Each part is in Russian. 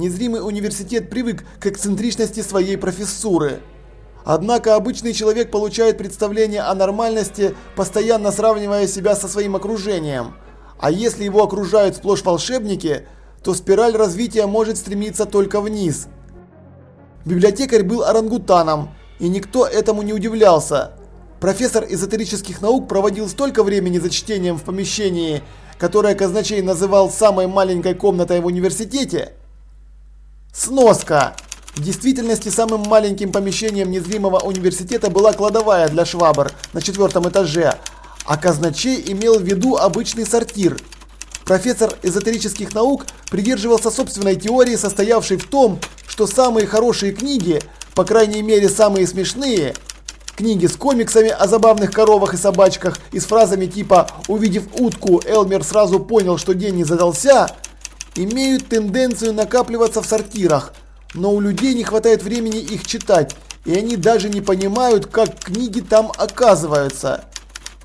незримый университет привык к эксцентричности своей профессуры. Однако обычный человек получает представление о нормальности, постоянно сравнивая себя со своим окружением. А если его окружают сплошь волшебники, то спираль развития может стремиться только вниз. Библиотекарь был орангутаном, и никто этому не удивлялся. Профессор эзотерических наук проводил столько времени за чтением в помещении, которое казначей называл самой маленькой комнатой в университете. Сноска. В действительности самым маленьким помещением незримого университета была кладовая для швабр на четвертом этаже, а казначей имел в виду обычный сортир. Профессор эзотерических наук придерживался собственной теории, состоявшей в том, что самые хорошие книги, по крайней мере самые смешные, книги с комиксами о забавных коровах и собачках и с фразами типа «Увидев утку, Элмер сразу понял, что день не задался», имеют тенденцию накапливаться в сортирах, но у людей не хватает времени их читать, и они даже не понимают, как книги там оказываются.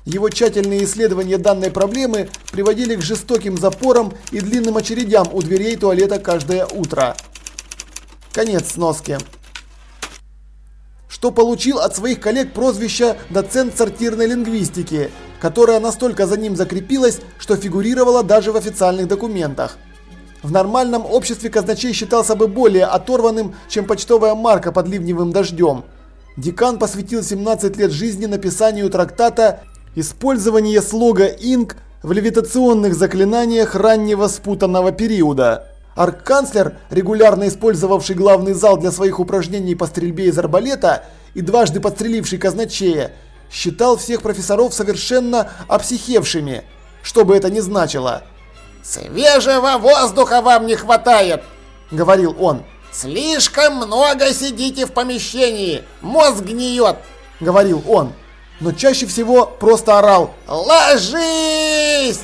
Его тщательные исследования данной проблемы приводили к жестоким запорам и длинным очередям у дверей туалета каждое утро. Конец сноски. Что получил от своих коллег прозвище «доцент сортирной лингвистики», которое настолько за ним закрепилось, что фигурировало даже в официальных документах. В нормальном обществе казначей считался бы более оторванным, чем почтовая марка под ливневым дождем. Декан посвятил 17 лет жизни написанию трактата «Использование слога инк в левитационных заклинаниях раннего спутанного периода». Арканцлер, регулярно использовавший главный зал для своих упражнений по стрельбе из арбалета и дважды подстреливший казначея, считал всех профессоров совершенно обсихевшими, что бы это ни значило. «Свежего воздуха вам не хватает!» – говорил он. «Слишком много сидите в помещении! Мозг гниет!» – говорил он. Но чаще всего просто орал «Ложись!»